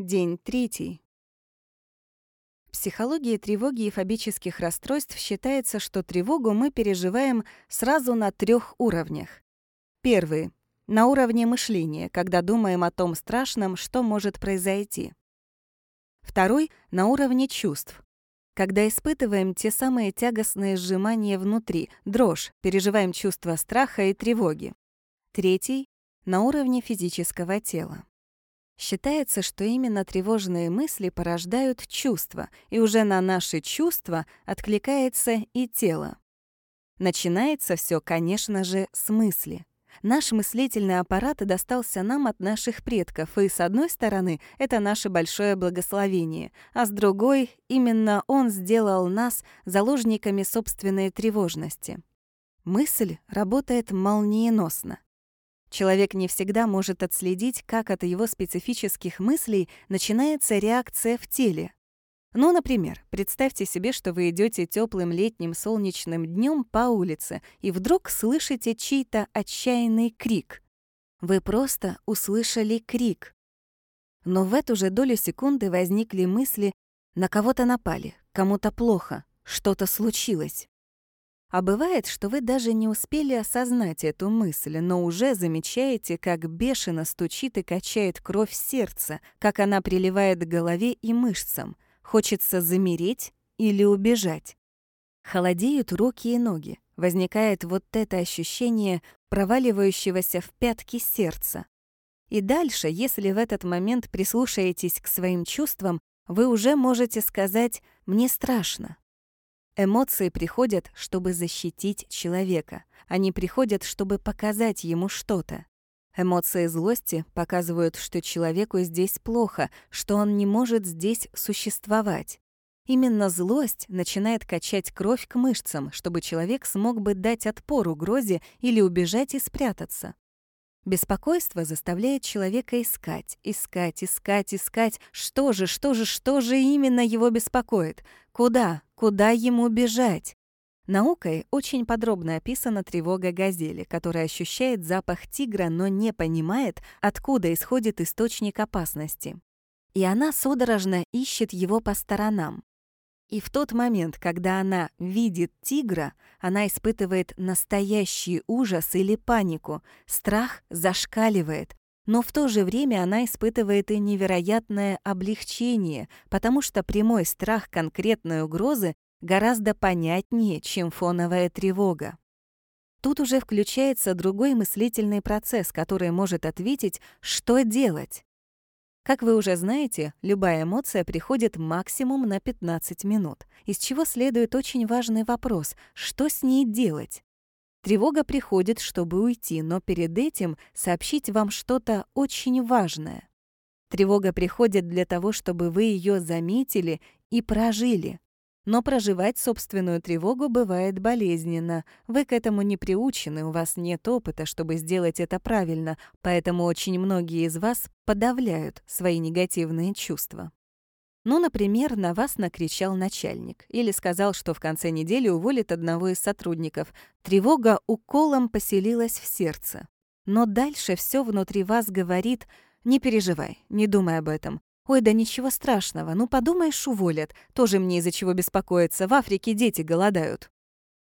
День третий. В психологии тревоги и фобических расстройств считается, что тревогу мы переживаем сразу на трех уровнях. Первый — на уровне мышления, когда думаем о том страшном, что может произойти. Второй — на уровне чувств, когда испытываем те самые тягостные сжимания внутри, дрожь, переживаем чувства страха и тревоги. Третий — на уровне физического тела. Считается, что именно тревожные мысли порождают чувства, и уже на наши чувства откликается и тело. Начинается все, конечно же, с мысли. Наш мыслительный аппарат достался нам от наших предков, и с одной стороны, это наше большое благословение, а с другой, именно он сделал нас заложниками собственной тревожности. Мысль работает молниеносно. Человек не всегда может отследить, как от его специфических мыслей начинается реакция в теле. Ну, например, представьте себе, что вы идете теплым летним солнечным днем по улице и вдруг слышите чей-то отчаянный крик. Вы просто услышали крик. Но в эту же долю секунды возникли мысли «на кого-то напали, кому-то плохо, что-то случилось». А бывает, что вы даже не успели осознать эту мысль, но уже замечаете, как бешено стучит и качает кровь сердца, как она приливает к голове и мышцам. Хочется замереть или убежать. Холодеют руки и ноги. Возникает вот это ощущение проваливающегося в пятки сердца. И дальше, если в этот момент прислушаетесь к своим чувствам, вы уже можете сказать «мне страшно». Эмоции приходят, чтобы защитить человека. Они приходят, чтобы показать ему что-то. Эмоции злости показывают, что человеку здесь плохо, что он не может здесь существовать. Именно злость начинает качать кровь к мышцам, чтобы человек смог бы дать отпор угрозе или убежать и спрятаться. Беспокойство заставляет человека искать, искать, искать, искать. Что же, что же, что же именно его беспокоит? Куда, куда ему бежать? Наукой очень подробно описана тревога газели, которая ощущает запах тигра, но не понимает, откуда исходит источник опасности. И она судорожно ищет его по сторонам. И в тот момент, когда она видит тигра, она испытывает настоящий ужас или панику, страх зашкаливает, но в то же время она испытывает и невероятное облегчение, потому что прямой страх конкретной угрозы гораздо понятнее, чем фоновая тревога. Тут уже включается другой мыслительный процесс, который может ответить, что делать. Как вы уже знаете, любая эмоция приходит максимум на 15 минут, из чего следует очень важный вопрос — что с ней делать? Тревога приходит, чтобы уйти, но перед этим сообщить вам что-то очень важное. Тревога приходит для того, чтобы вы ее заметили и прожили. Но проживать собственную тревогу бывает болезненно. Вы к этому не приучены, у вас нет опыта, чтобы сделать это правильно, поэтому очень многие из вас подавляют свои негативные чувства. Ну, например, на вас накричал начальник или сказал, что в конце недели уволит одного из сотрудников. Тревога уколом поселилась в сердце. Но дальше все внутри вас говорит «Не переживай, не думай об этом. «Ой, да ничего страшного, ну подумаешь, уволят. Тоже мне из-за чего беспокоиться, в Африке дети голодают».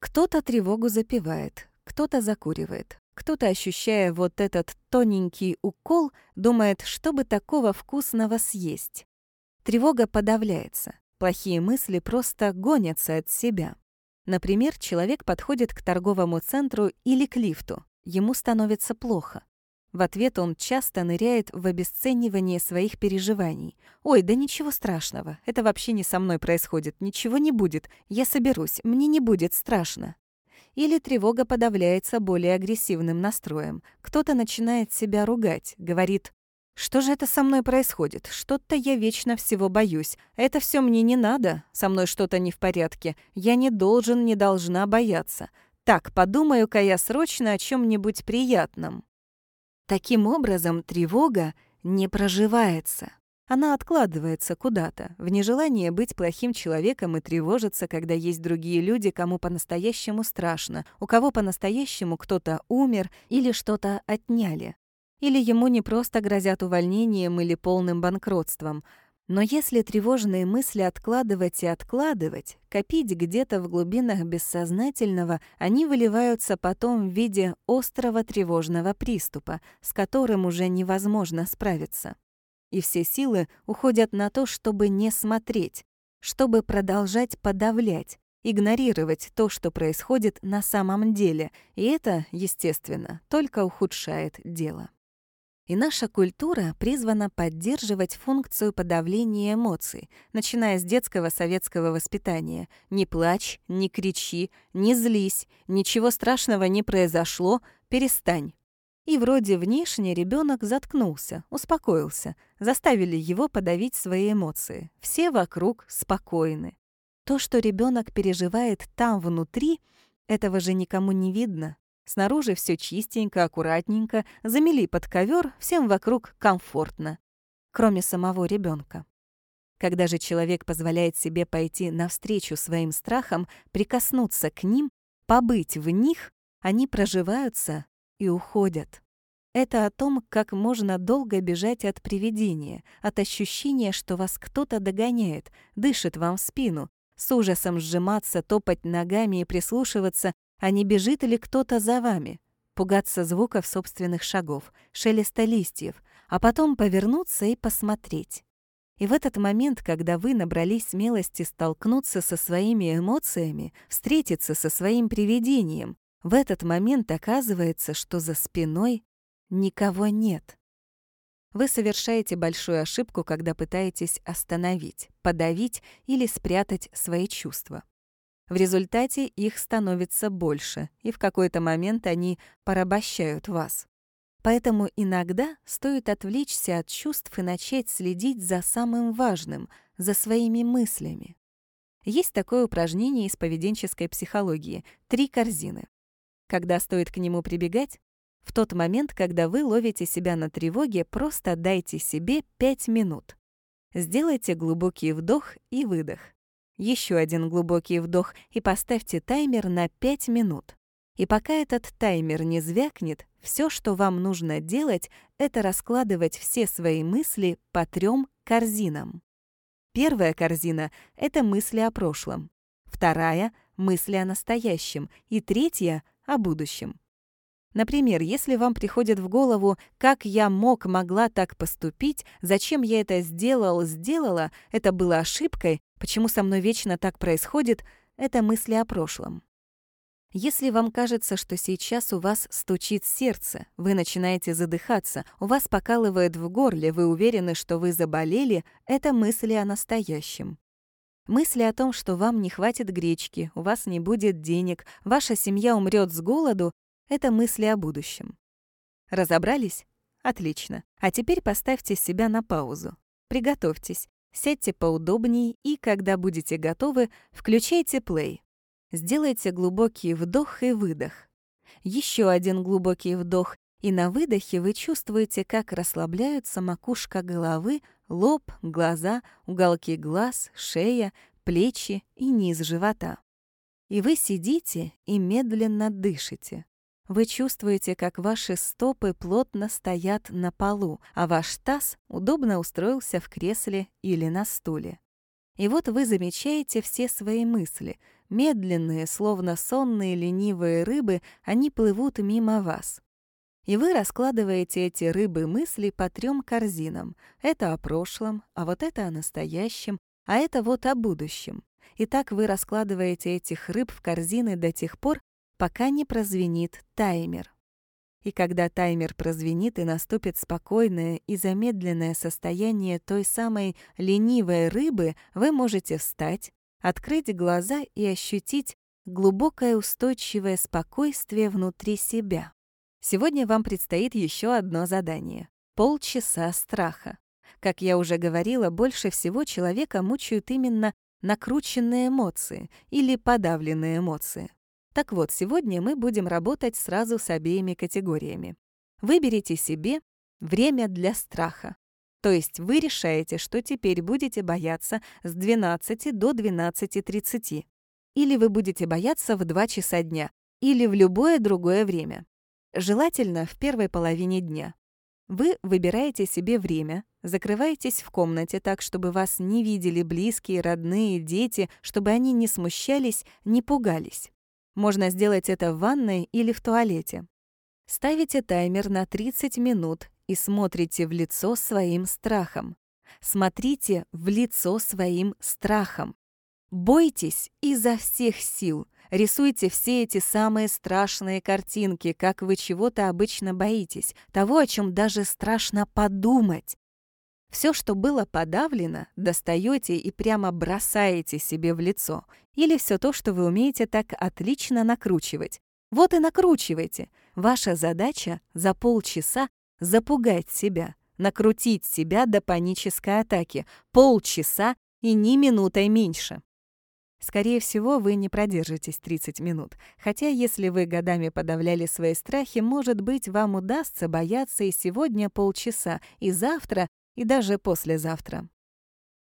Кто-то тревогу запивает, кто-то закуривает, кто-то, ощущая вот этот тоненький укол, думает, что бы такого вкусного съесть. Тревога подавляется, плохие мысли просто гонятся от себя. Например, человек подходит к торговому центру или к лифту, ему становится плохо. В ответ он часто ныряет в обесценивание своих переживаний. «Ой, да ничего страшного, это вообще не со мной происходит, ничего не будет, я соберусь, мне не будет страшно». Или тревога подавляется более агрессивным настроем. Кто-то начинает себя ругать, говорит «Что же это со мной происходит? Что-то я вечно всего боюсь. Это все мне не надо, со мной что-то не в порядке. Я не должен, не должна бояться. Так, подумаю-ка я срочно о чем нибудь приятном». Таким образом, тревога не проживается. Она откладывается куда-то, в нежелание быть плохим человеком и тревожиться, когда есть другие люди, кому по-настоящему страшно, у кого по-настоящему кто-то умер или что-то отняли. Или ему не просто грозят увольнением или полным банкротством. Но если тревожные мысли откладывать и откладывать, копить где-то в глубинах бессознательного, они выливаются потом в виде острого тревожного приступа, с которым уже невозможно справиться. И все силы уходят на то, чтобы не смотреть, чтобы продолжать подавлять, игнорировать то, что происходит на самом деле, и это, естественно, только ухудшает дело. И наша культура призвана поддерживать функцию подавления эмоций, начиная с детского советского воспитания. Не плачь, не кричи, не злись, ничего страшного не произошло, перестань. И вроде внешне ребенок заткнулся, успокоился, заставили его подавить свои эмоции. Все вокруг спокойны. То, что ребенок переживает там внутри, этого же никому не видно. Снаружи все чистенько, аккуратненько, замели под ковер, всем вокруг комфортно, кроме самого ребенка. Когда же человек позволяет себе пойти навстречу своим страхам, прикоснуться к ним, побыть в них, они проживаются и уходят. Это о том, как можно долго бежать от привидения, от ощущения, что вас кто-то догоняет, дышит вам в спину, с ужасом сжиматься, топать ногами и прислушиваться, а не бежит ли кто-то за вами, пугаться звуков собственных шагов, шелеста листьев, а потом повернуться и посмотреть. И в этот момент, когда вы набрались смелости столкнуться со своими эмоциями, встретиться со своим привидением, в этот момент оказывается, что за спиной никого нет. Вы совершаете большую ошибку, когда пытаетесь остановить, подавить или спрятать свои чувства. В результате их становится больше, и в какой-то момент они порабощают вас. Поэтому иногда стоит отвлечься от чувств и начать следить за самым важным, за своими мыслями. Есть такое упражнение из поведенческой психологии «Три корзины». Когда стоит к нему прибегать? В тот момент, когда вы ловите себя на тревоге, просто дайте себе 5 минут. Сделайте глубокий вдох и выдох. Еще один глубокий вдох и поставьте таймер на 5 минут. И пока этот таймер не звякнет, все, что вам нужно делать, это раскладывать все свои мысли по трем корзинам. Первая корзина — это мысли о прошлом. Вторая — мысли о настоящем. И третья о будущем. Например, если вам приходит в голову, как я мог, могла так поступить, зачем я это сделал, сделала, это было ошибкой, почему со мной вечно так происходит, это мысли о прошлом. Если вам кажется, что сейчас у вас стучит сердце, вы начинаете задыхаться, у вас покалывает в горле, вы уверены, что вы заболели, это мысли о настоящем. Мысли о том, что вам не хватит гречки, у вас не будет денег, ваша семья умрет с голоду — это мысли о будущем. Разобрались? Отлично. А теперь поставьте себя на паузу. Приготовьтесь, сядьте поудобнее и, когда будете готовы, включайте плей. Сделайте глубокий вдох и выдох. Еще один глубокий вдох, и на выдохе вы чувствуете, как расслабляются макушка головы, лоб, глаза, уголки глаз, шея, плечи и низ живота. И вы сидите и медленно дышите. Вы чувствуете, как ваши стопы плотно стоят на полу, а ваш таз удобно устроился в кресле или на стуле. И вот вы замечаете все свои мысли. Медленные, словно сонные ленивые рыбы, они плывут мимо вас. И вы раскладываете эти рыбы мысли по трем корзинам. Это о прошлом, а вот это о настоящем, а это вот о будущем. И так вы раскладываете этих рыб в корзины до тех пор, пока не прозвенит таймер. И когда таймер прозвенит и наступит спокойное и замедленное состояние той самой ленивой рыбы, вы можете встать, открыть глаза и ощутить глубокое устойчивое спокойствие внутри себя. Сегодня вам предстоит еще одно задание — полчаса страха. Как я уже говорила, больше всего человека мучают именно накрученные эмоции или подавленные эмоции. Так вот, сегодня мы будем работать сразу с обеими категориями. Выберите себе время для страха. То есть вы решаете, что теперь будете бояться с 12 до 12.30. Или вы будете бояться в 2 часа дня, или в любое другое время. Желательно в первой половине дня. Вы выбираете себе время, закрываетесь в комнате так, чтобы вас не видели близкие, родные, дети, чтобы они не смущались, не пугались. Можно сделать это в ванной или в туалете. Ставите таймер на 30 минут и смотрите в лицо своим страхом. Смотрите в лицо своим страхом. Бойтесь изо всех сил. Рисуйте все эти самые страшные картинки, как вы чего-то обычно боитесь, того, о чем даже страшно подумать. Все, что было подавлено, достаете и прямо бросаете себе в лицо. Или все то, что вы умеете так отлично накручивать. Вот и накручивайте. Ваша задача за полчаса запугать себя, накрутить себя до панической атаки. Полчаса и ни минутой меньше. Скорее всего, вы не продержитесь 30 минут. Хотя, если вы годами подавляли свои страхи, может быть, вам удастся бояться и сегодня полчаса, и завтра, и даже послезавтра.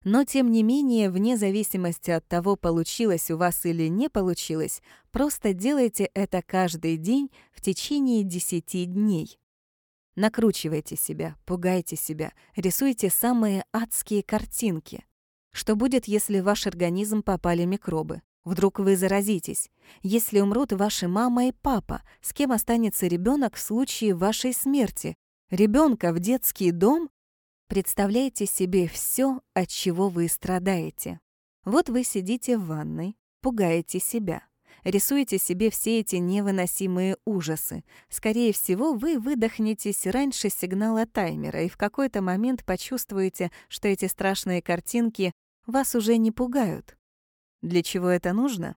Но, тем не менее, вне зависимости от того, получилось у вас или не получилось, просто делайте это каждый день в течение 10 дней. Накручивайте себя, пугайте себя, рисуйте самые адские картинки. Что будет, если в ваш организм попали микробы? Вдруг вы заразитесь? Если умрут ваши мама и папа, с кем останется ребенок в случае вашей смерти? Ребенка в детский дом? Представляете себе все, от чего вы страдаете. Вот вы сидите в ванной, пугаете себя. Рисуете себе все эти невыносимые ужасы. Скорее всего, вы выдохнетесь раньше сигнала таймера и в какой-то момент почувствуете, что эти страшные картинки вас уже не пугают. Для чего это нужно?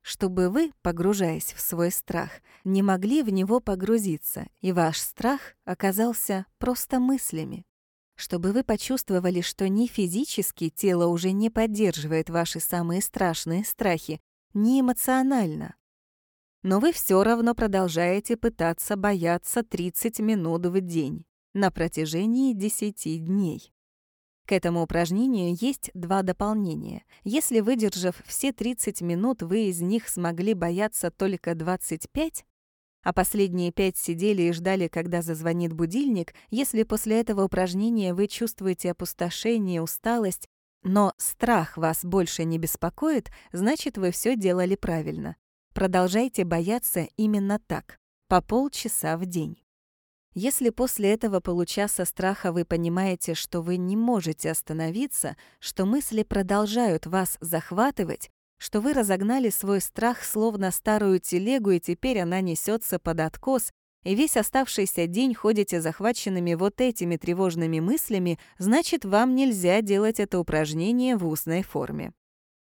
Чтобы вы, погружаясь в свой страх, не могли в него погрузиться, и ваш страх оказался просто мыслями. Чтобы вы почувствовали, что ни физически тело уже не поддерживает ваши самые страшные страхи, ни эмоционально. Но вы все равно продолжаете пытаться бояться 30 минут в день на протяжении 10 дней. К этому упражнению есть два дополнения. Если, выдержав все 30 минут, вы из них смогли бояться только 25, а последние пять сидели и ждали, когда зазвонит будильник, если после этого упражнения вы чувствуете опустошение, усталость, но страх вас больше не беспокоит, значит, вы все делали правильно. Продолжайте бояться именно так, по полчаса в день. Если после этого получаса страха вы понимаете, что вы не можете остановиться, что мысли продолжают вас захватывать, что вы разогнали свой страх словно старую телегу, и теперь она несется под откос, и весь оставшийся день ходите захваченными вот этими тревожными мыслями, значит, вам нельзя делать это упражнение в устной форме.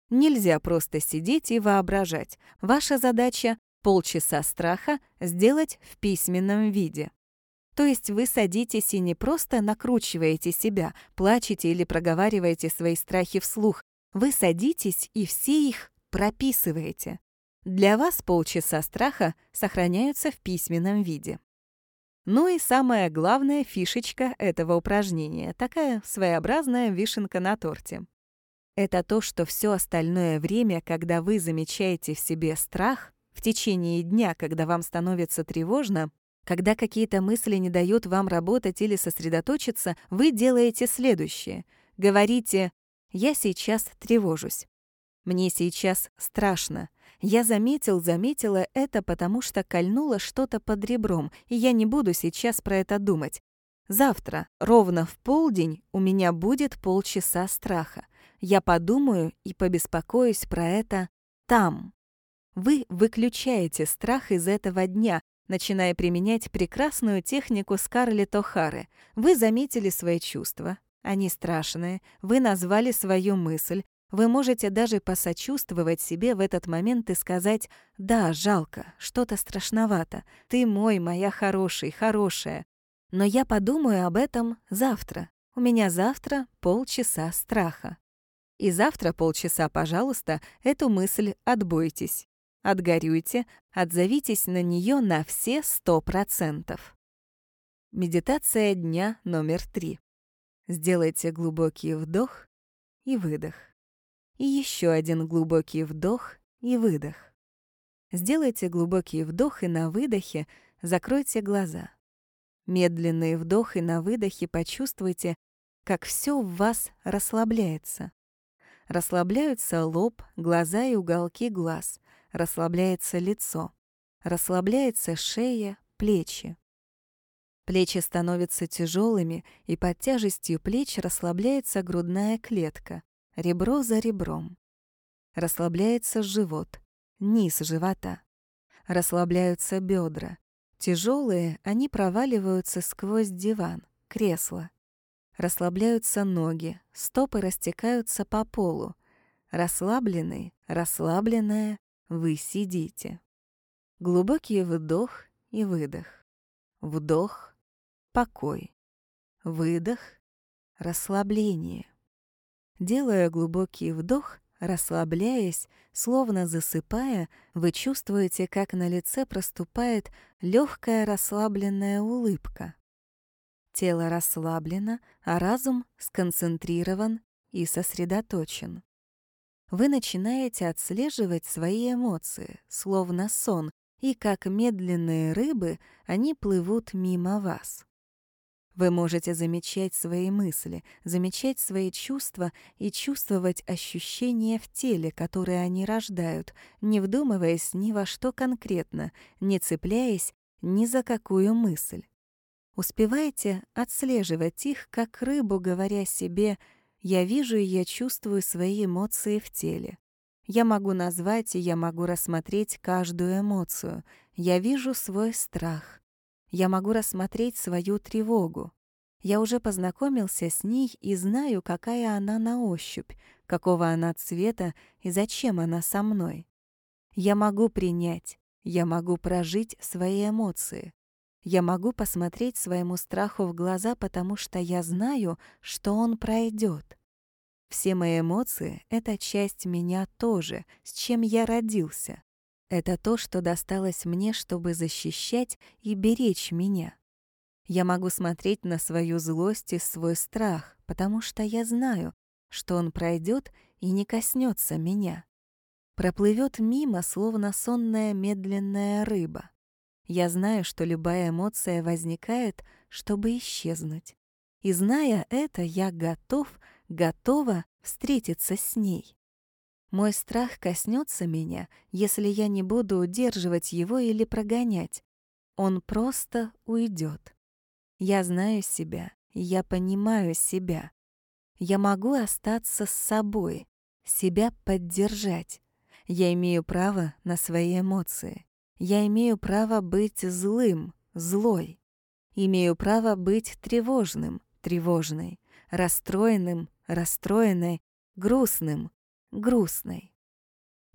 Нельзя просто сидеть и воображать. Ваша задача — полчаса страха сделать в письменном виде. То есть вы садитесь и не просто накручиваете себя, плачете или проговариваете свои страхи вслух. Вы садитесь и все их прописываете. Для вас полчаса страха сохраняются в письменном виде. Ну и самая главная фишечка этого упражнения, такая своеобразная вишенка на торте. Это то, что все остальное время, когда вы замечаете в себе страх, в течение дня, когда вам становится тревожно, когда какие-то мысли не дают вам работать или сосредоточиться, вы делаете следующее. Говорите «Я сейчас тревожусь». «Мне сейчас страшно». Я заметил, заметила это, потому что кольнуло что-то под ребром, и я не буду сейчас про это думать. Завтра, ровно в полдень, у меня будет полчаса страха. Я подумаю и побеспокоюсь про это там. Вы выключаете страх из этого дня, начиная применять прекрасную технику Скарлетт О'Хары. Вы заметили свои чувства. Они страшные. Вы назвали свою мысль. Вы можете даже посочувствовать себе в этот момент и сказать «Да, жалко, что-то страшновато. Ты мой, моя хороший, хорошая. Но я подумаю об этом завтра. У меня завтра полчаса страха». И завтра полчаса, пожалуйста, эту мысль отбойтесь. Отгорюйте, отзовитесь на нее на все сто процентов. Медитация дня номер три. Сделайте глубокий вдох и выдох. И еще один глубокий вдох и выдох. Сделайте глубокий вдох и на выдохе закройте глаза. Медленный вдох и на выдохе почувствуйте, как все в вас расслабляется. Расслабляются лоб, глаза и уголки глаз, расслабляется лицо, расслабляется шея, плечи. Плечи становятся тяжелыми, и под тяжестью плеч расслабляется грудная клетка, ребро за ребром. Расслабляется живот, низ живота. Расслабляются бедра. Тяжелые, они проваливаются сквозь диван, кресло. Расслабляются ноги, стопы растекаются по полу. Расслабленный, расслабленная, вы сидите. Глубокий вдох и выдох. Вдох, покой. Выдох, расслабление. Делая глубокий вдох, расслабляясь, словно засыпая, вы чувствуете, как на лице проступает легкая расслабленная улыбка. Тело расслаблено, а разум сконцентрирован и сосредоточен. Вы начинаете отслеживать свои эмоции, словно сон, и как медленные рыбы они плывут мимо вас. Вы можете замечать свои мысли, замечать свои чувства и чувствовать ощущения в теле, которые они рождают, не вдумываясь ни во что конкретно, не цепляясь ни за какую мысль. Успевайте отслеживать их, как рыбу, говоря себе «я вижу и я чувствую свои эмоции в теле». Я могу назвать и я могу рассмотреть каждую эмоцию. Я вижу свой страх. Я могу рассмотреть свою тревогу. Я уже познакомился с ней и знаю, какая она на ощупь, какого она цвета и зачем она со мной. Я могу принять, я могу прожить свои эмоции. Я могу посмотреть своему страху в глаза, потому что я знаю, что он пройдет. Все мои эмоции — это часть меня тоже, с чем я родился. Это то, что досталось мне, чтобы защищать и беречь меня. Я могу смотреть на свою злость и свой страх, потому что я знаю, что он пройдет и не коснется меня. Проплывет мимо, словно сонная медленная рыба. Я знаю, что любая эмоция возникает, чтобы исчезнуть. И зная это, я готов, готова встретиться с ней. Мой страх коснется меня, если я не буду удерживать его или прогонять. Он просто уйдет. Я знаю себя, я понимаю себя. Я могу остаться с собой, себя поддержать. Я имею право на свои эмоции. Я имею право быть злым, злой. Имею право быть тревожным, тревожной, расстроенным, расстроенной, грустным, грустной.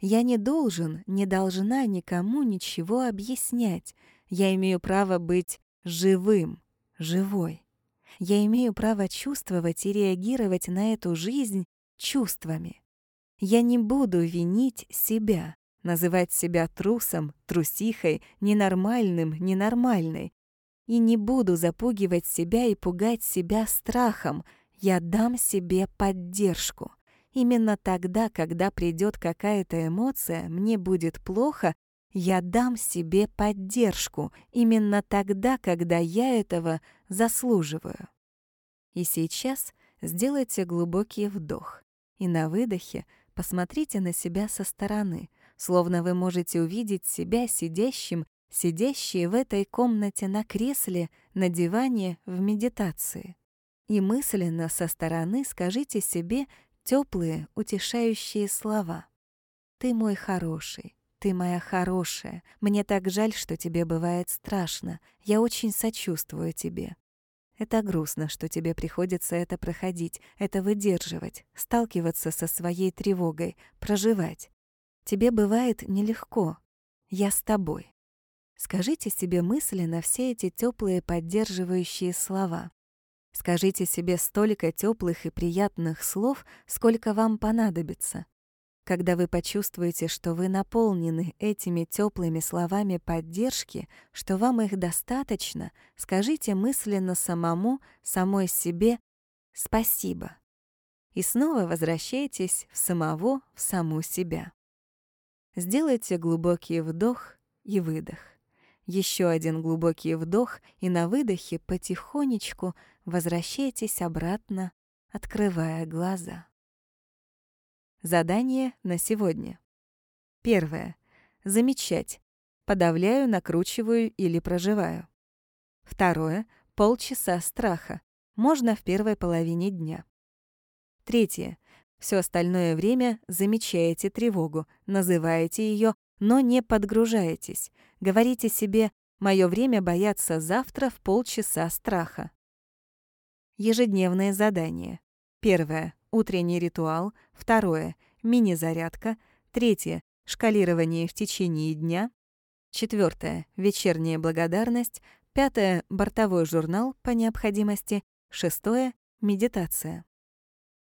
Я не должен, не должна никому ничего объяснять. Я имею право быть живым, живой. Я имею право чувствовать и реагировать на эту жизнь чувствами. Я не буду винить себя, называть себя трусом, трусихой, ненормальным, ненормальной. И не буду запугивать себя и пугать себя страхом. Я дам себе поддержку. Именно тогда, когда придет какая-то эмоция, мне будет плохо, я дам себе поддержку. Именно тогда, когда я этого заслуживаю. И сейчас сделайте глубокий вдох. И на выдохе посмотрите на себя со стороны, словно вы можете увидеть себя сидящим, сидящие в этой комнате на кресле, на диване в медитации. И мысленно со стороны скажите себе теплые, утешающие слова. «Ты мой хороший, ты моя хорошая. Мне так жаль, что тебе бывает страшно. Я очень сочувствую тебе. Это грустно, что тебе приходится это проходить, это выдерживать, сталкиваться со своей тревогой, проживать. Тебе бывает нелегко. Я с тобой. Скажите себе мысленно все эти теплые поддерживающие слова. Скажите себе столько теплых и приятных слов, сколько вам понадобится. Когда вы почувствуете, что вы наполнены этими теплыми словами поддержки, что вам их достаточно, скажите мысленно самому, самой себе «спасибо». И снова возвращайтесь в самого, в саму себя. Сделайте глубокий вдох и выдох. Еще один глубокий вдох, и на выдохе потихонечку возвращайтесь обратно, открывая глаза. Задание на сегодня. Первое. Замечать. Подавляю, накручиваю или проживаю. Второе. Полчаса страха. Можно в первой половине дня. Третье. Все остальное время замечаете тревогу, называете ее, но не подгружаетесь. Говорите себе «Мое время бояться завтра в полчаса страха». Ежедневные задания. Первое — утренний ритуал. Второе — мини-зарядка. Третье — шкалирование в течение дня. Четвертое — вечерняя благодарность. Пятое — бортовой журнал по необходимости. Шестое — медитация.